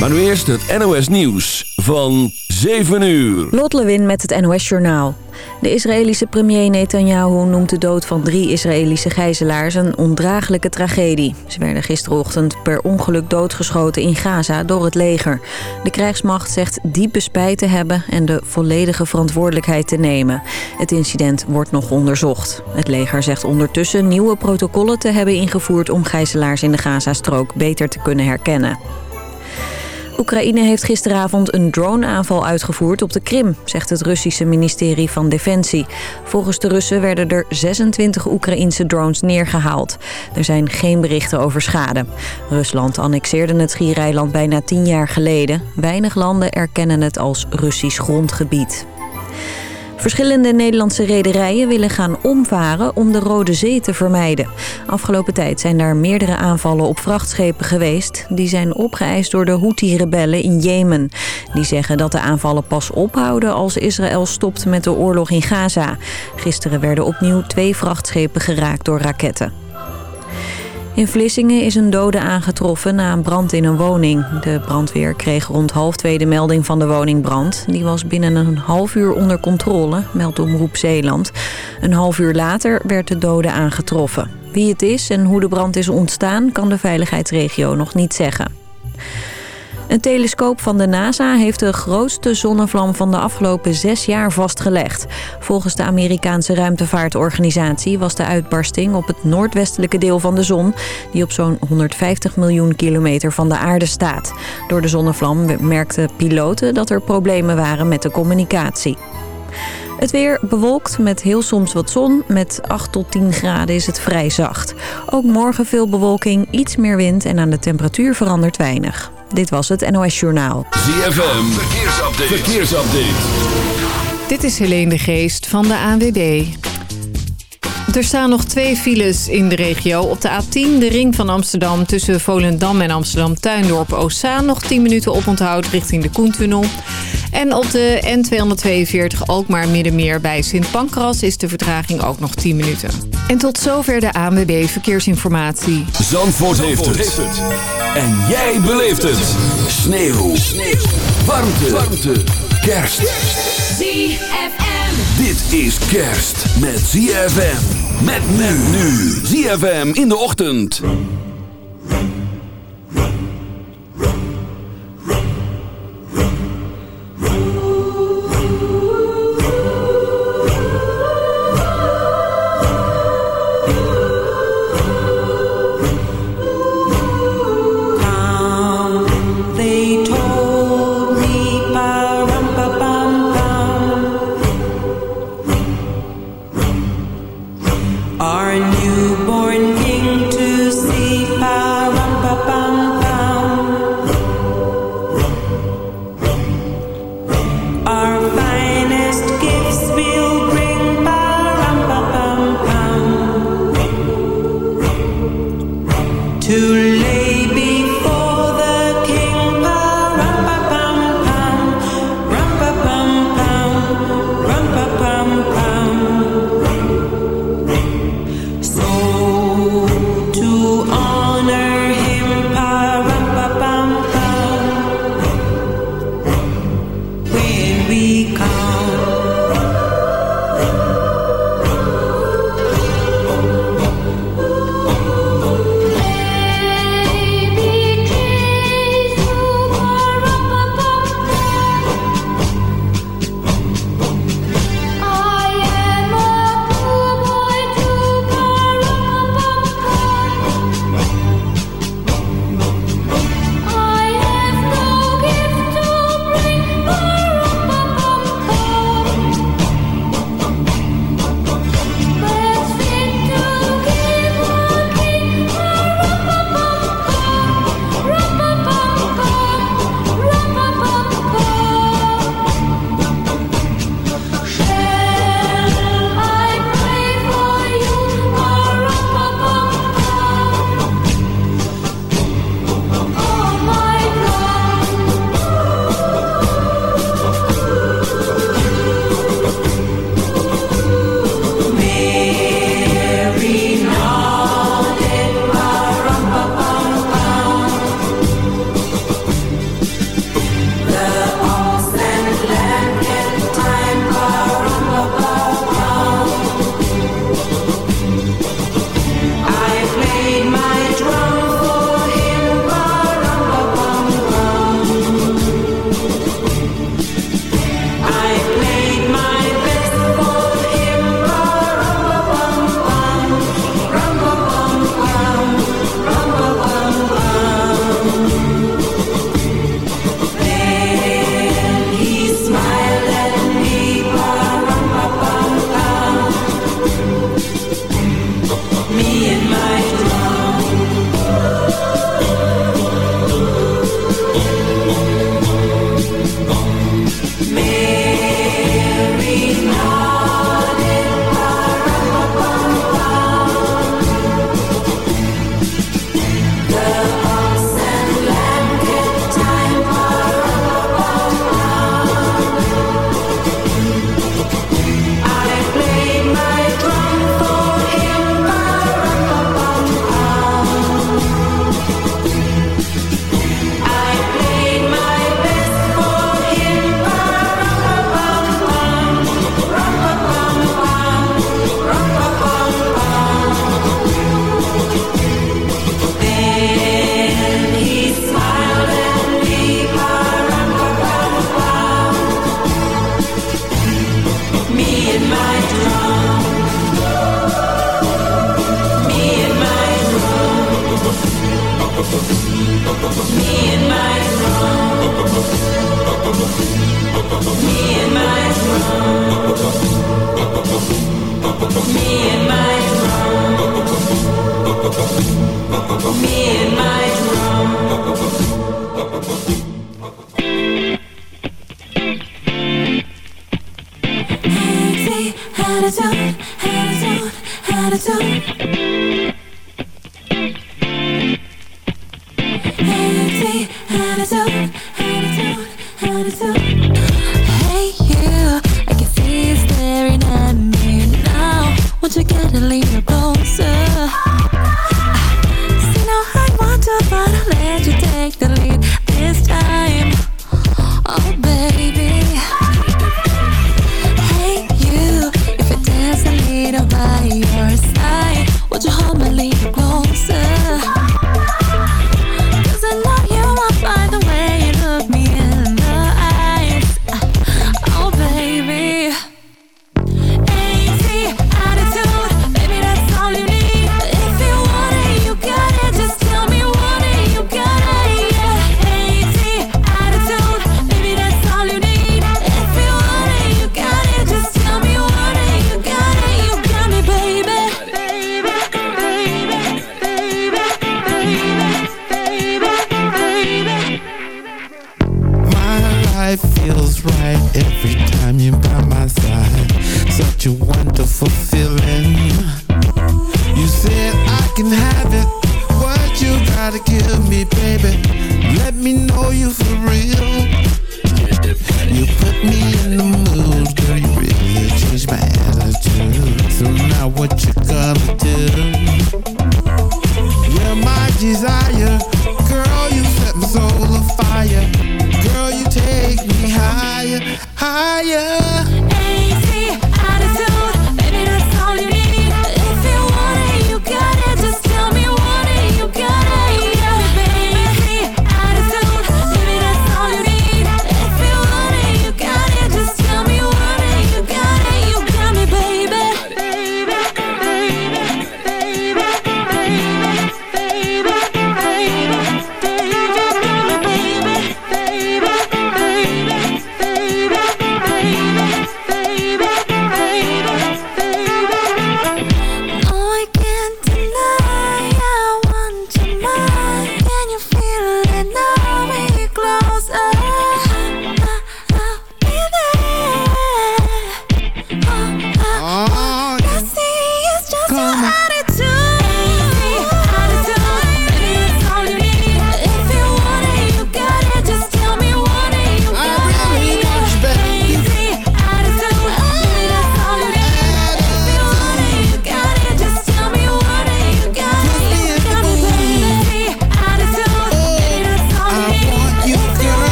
Maar nu eerst het NOS Nieuws van 7 uur. Lot Lewin met het NOS Journaal. De Israëlische premier Netanyahu noemt de dood van drie Israëlische gijzelaars een ondraaglijke tragedie. Ze werden gisterochtend per ongeluk doodgeschoten in Gaza door het leger. De krijgsmacht zegt diepe spijt te hebben en de volledige verantwoordelijkheid te nemen. Het incident wordt nog onderzocht. Het leger zegt ondertussen nieuwe protocollen te hebben ingevoerd om gijzelaars in de Gazastrook beter te kunnen herkennen. Oekraïne heeft gisteravond een droneaanval uitgevoerd op de Krim, zegt het Russische ministerie van Defensie. Volgens de Russen werden er 26 Oekraïnse drones neergehaald. Er zijn geen berichten over schade. Rusland annexeerde het schiereiland bijna tien jaar geleden. Weinig landen erkennen het als Russisch grondgebied. Verschillende Nederlandse rederijen willen gaan omvaren om de Rode Zee te vermijden. Afgelopen tijd zijn daar meerdere aanvallen op vrachtschepen geweest. Die zijn opgeëist door de Houthi-rebellen in Jemen. Die zeggen dat de aanvallen pas ophouden als Israël stopt met de oorlog in Gaza. Gisteren werden opnieuw twee vrachtschepen geraakt door raketten. In Vlissingen is een dode aangetroffen na een brand in een woning. De brandweer kreeg rond half twee de melding van de woningbrand. Die was binnen een half uur onder controle, meldt Omroep Zeeland. Een half uur later werd de dode aangetroffen. Wie het is en hoe de brand is ontstaan... kan de veiligheidsregio nog niet zeggen. Een telescoop van de NASA heeft de grootste zonnevlam van de afgelopen zes jaar vastgelegd. Volgens de Amerikaanse ruimtevaartorganisatie was de uitbarsting op het noordwestelijke deel van de zon, die op zo'n 150 miljoen kilometer van de aarde staat. Door de zonnevlam merkten piloten dat er problemen waren met de communicatie. Het weer bewolkt met heel soms wat zon. Met 8 tot 10 graden is het vrij zacht. Ook morgen veel bewolking, iets meer wind en aan de temperatuur verandert weinig. Dit was het NOS Journaal. ZFM, verkeersupdate. verkeersupdate. Dit is Helene de Geest van de ANWB. Er staan nog twee files in de regio. Op de A10, de ring van Amsterdam tussen Volendam en Amsterdam-Tuindorp Oostzaan. Nog 10 minuten oponthoud richting de Koentunnel. En op de N242 Alkmaar Middenmeer bij Sint Pancras is de vertraging ook nog 10 minuten. En tot zover de ANWB Verkeersinformatie. Zandvoort, heeft, het. En jij beleeft het. Sneeuw. Sneeuw. Warmte. Warmte. Kerst. ZFM. Dit is kerst met ZFM. Met men nu. ZFM in de ochtend.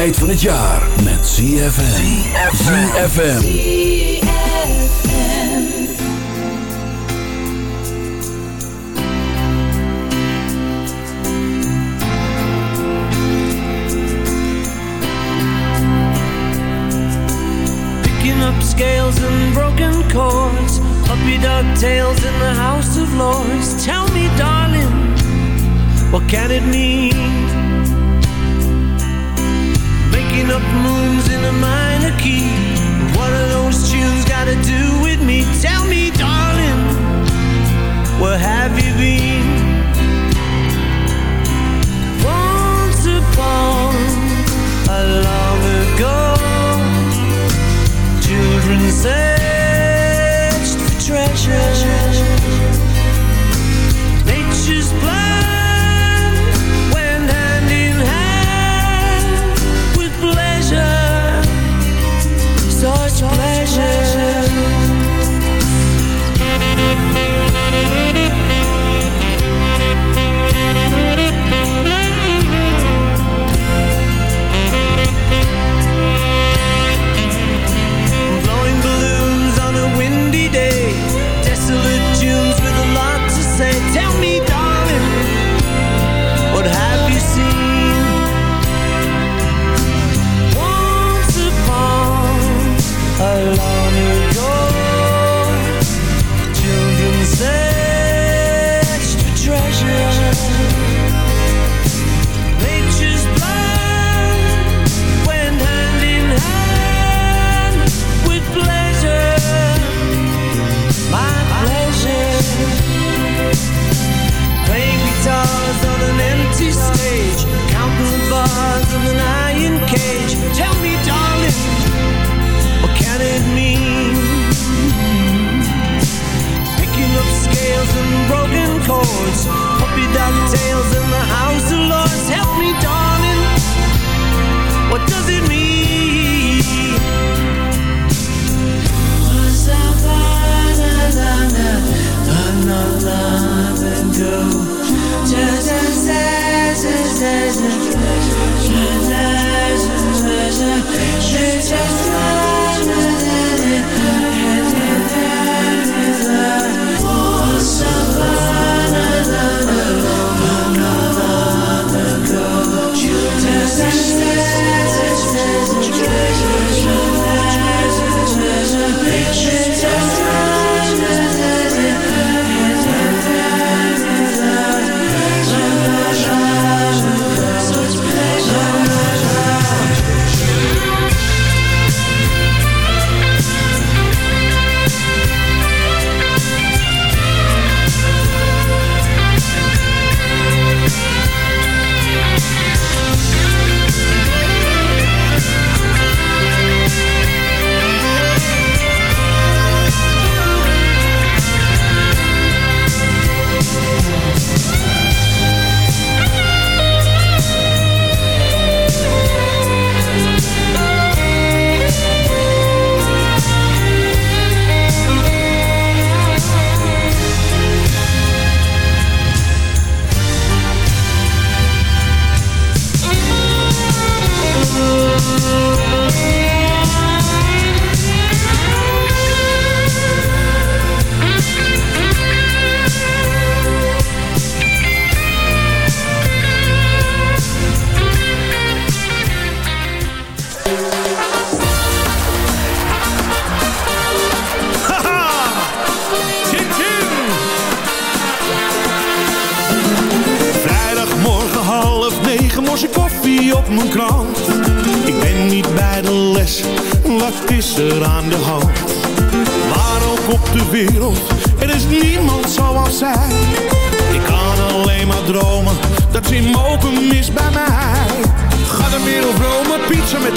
tijd van het jaar met ZFM. ZFM. Picking up scales and broken chords. Puppy dog tails in the house of lords. Tell me, darling, what can it mean? up moons in a minor key. What are those tunes got to do with me? Tell me, darling, where have you been? Once upon a long ago, children say.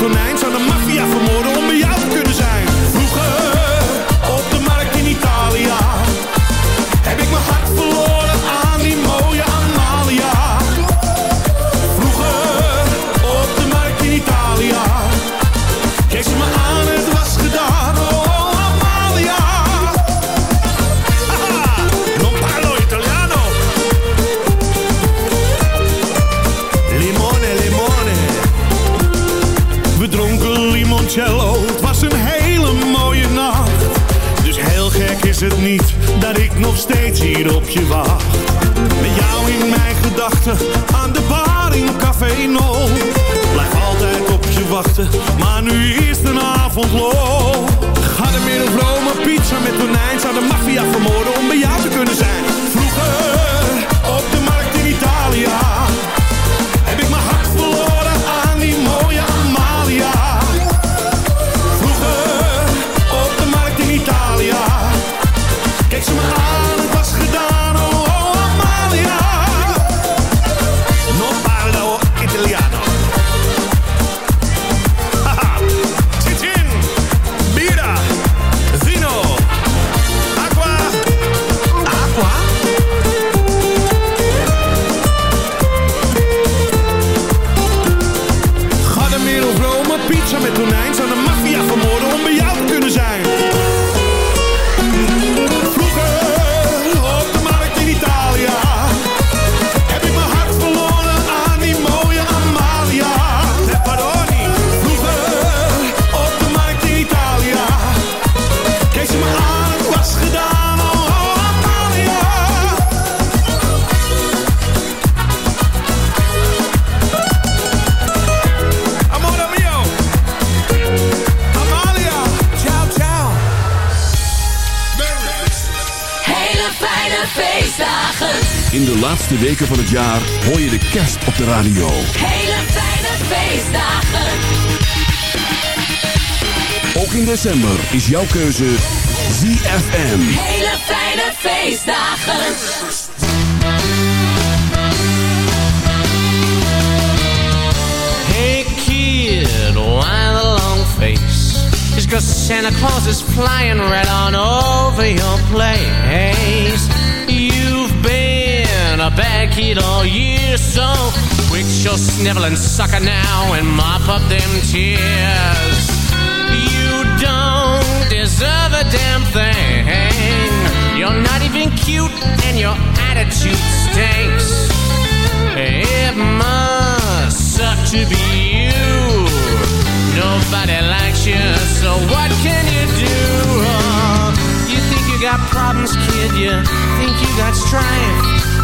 konijn. Zou de maffia vermoorden? Nu is de avond lol. Ga de middelvrome pizza met tonijn, zou de maffia vermoorden weken van het jaar hoor je de kerst op de radio. Hele fijne feestdagen. Ook in december is jouw keuze ZFM. Hele fijne feestdagen. Hey kid, why the long face? It's cause Santa Claus is flying right on over your place. A bad kid all year, so quit your sniveling sucker now and mop up them tears. You don't deserve a damn thing. You're not even cute and your attitude stinks. It must suck to be you. Nobody likes you, so what can you do? You think you got problems, kid? You think you got strife?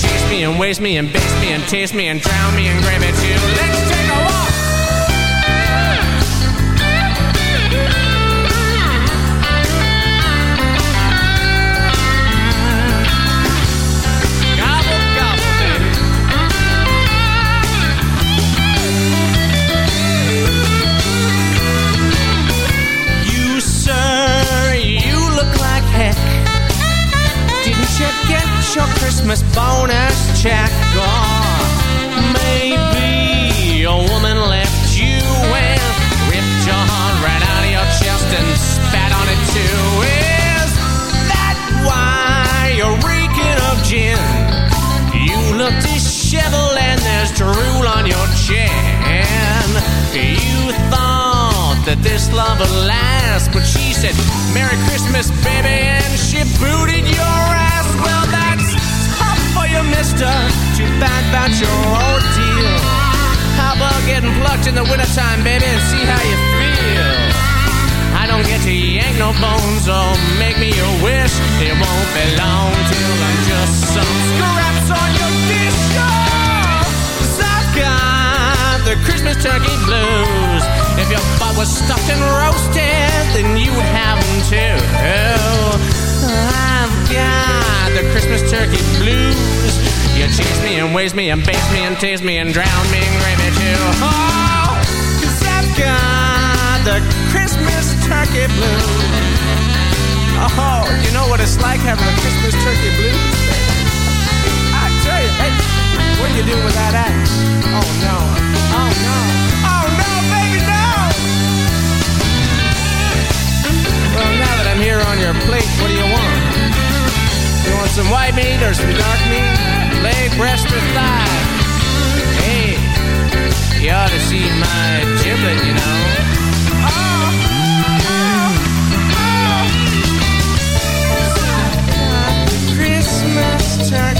Chase me and waste me and base me and taste me and drown me in gravy too. Let's take a walk. Get your Christmas bonus check? Oh, maybe a woman left you and ripped your heart right out of your chest and spat on it too. Is that why you're reeking of gin? You look disheveled and there's drool on your chin. You thought that this love would last, but she said, Merry Christmas, baby, and she booted your ass. Well, that's tough for you, mister. Too bad about your ordeal. How about getting plucked in the wintertime, baby, and see how you feel? I don't get to yank no bones or make me a wish. It won't be long till I'm just some scraps on your dish. Oh, I've got the Christmas turkey blues. If your butt was stuffed and roasted, then you would have and waste me and base me and tease me and drown me in gravy too. Oh, cause I've got the Christmas turkey blues. Oh, you know what it's like having a Christmas turkey blues? I tell you, hey, what are you doing with that axe? Oh no, oh no, oh no, baby, no! Well, now that I'm here on your plate, what do you want? You want some white meat or some dark meat? leg, breast, or thigh. Hey, you ought to see my giblet, you know. Christmas time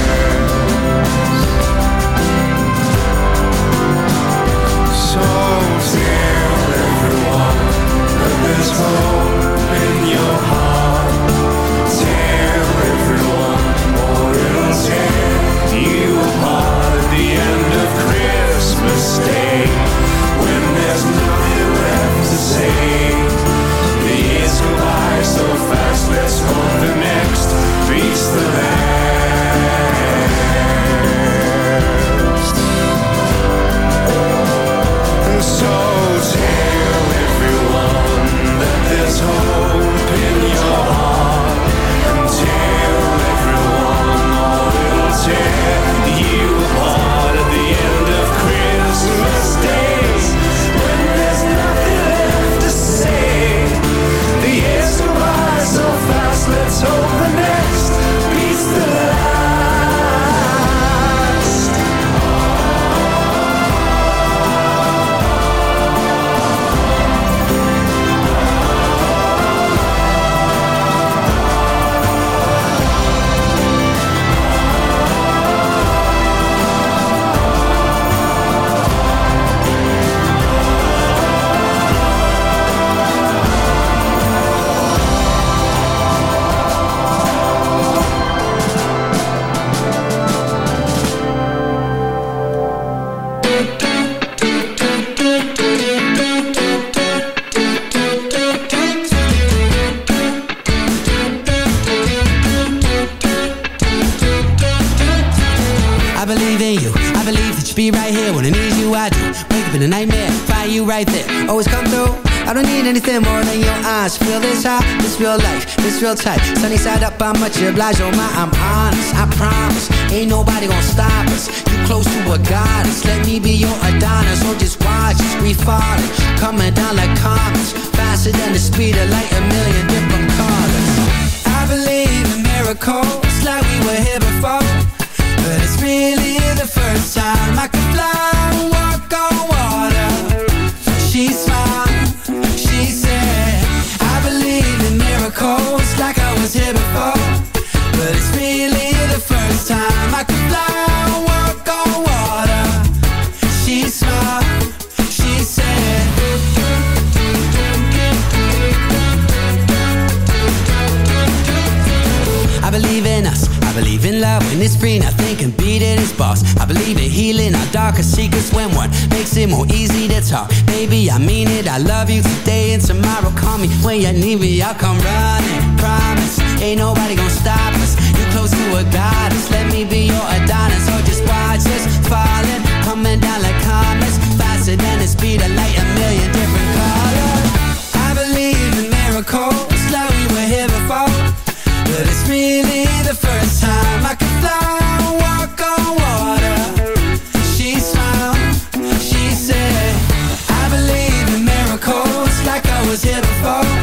like I was here someone makes it more easy to talk. Baby, I mean it. I love you today and tomorrow. Call me when you need me. I'll come running. Promise, ain't nobody gonna stop us. You're close to a goddess. Let me be your Adonis. Or just watch us falling, coming down like comets, faster than the speed of light. A million different colors. I believe in miracles. Like we were here before, but it's really the far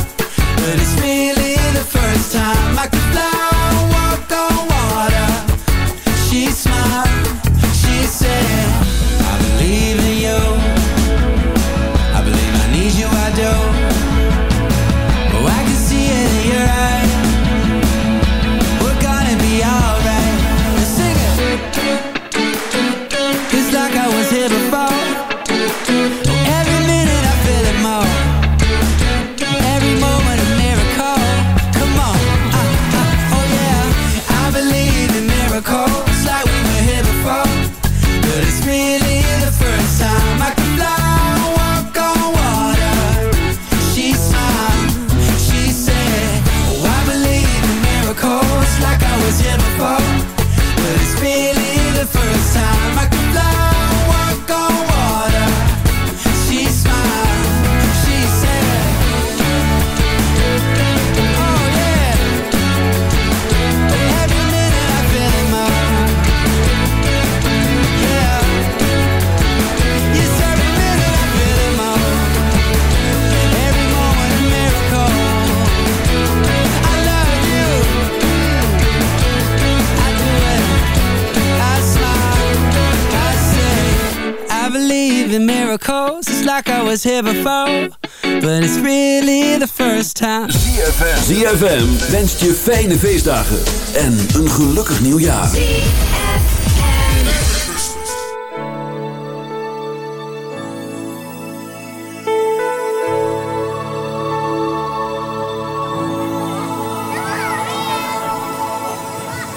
before But it's really the first time. ZFM ZFM wenst je fijne feestdagen En een gelukkig nieuwjaar.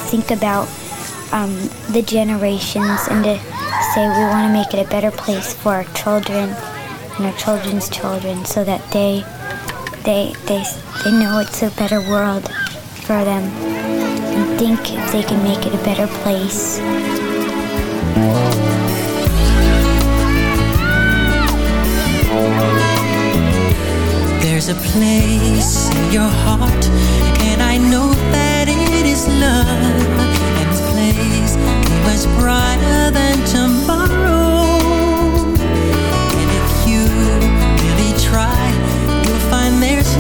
Think about um, the generations and to say we want to make it a better place for our children and our children's children so that they they they they know it's a better world for them and think if they can make it a better place. There's a place in your heart and I know that it is love and a place much brighter than tomorrow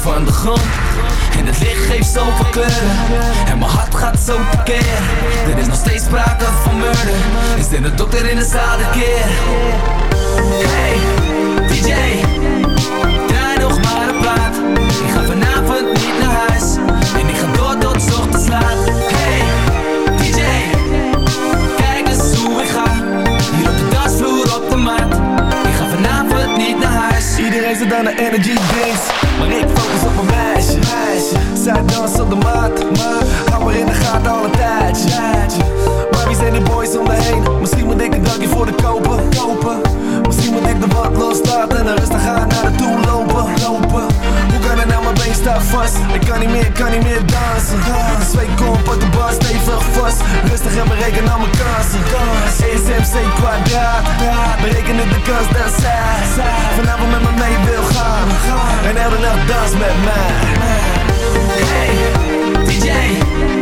Van de grond. En het licht geeft zoveel kleuren. En mijn hart gaat zo tekeer Er is nog steeds sprake van murder. Is er een dokter in de zaal de keer? Hey, DJ Draai nog maar een plaat. Ik ga vanavond niet naar huis Iedereen zit aan de energy drinks Maar ik focus op mijn meisje, meisje. Zij danst op de mat Maar hou maar in de gaten al een tijdje, wie zijn die boys om me heen? Misschien moet ik een dankje voor de kopen, kopen. Misschien moet ik de wat loslaten En rustig gaan naar de toe lopen, lopen. Hoe kan het nou, mijn been staat vast? Ik kan niet meer, kan niet meer dansen. De zweet komt op de bar, stevig vast. Rustig en bereken al mijn kansen. ESMC kwadraat. Berekenen de kans dat zij Vanavond met me mee wil gaan. En elke nacht dans met mij. Hey, DJ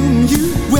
you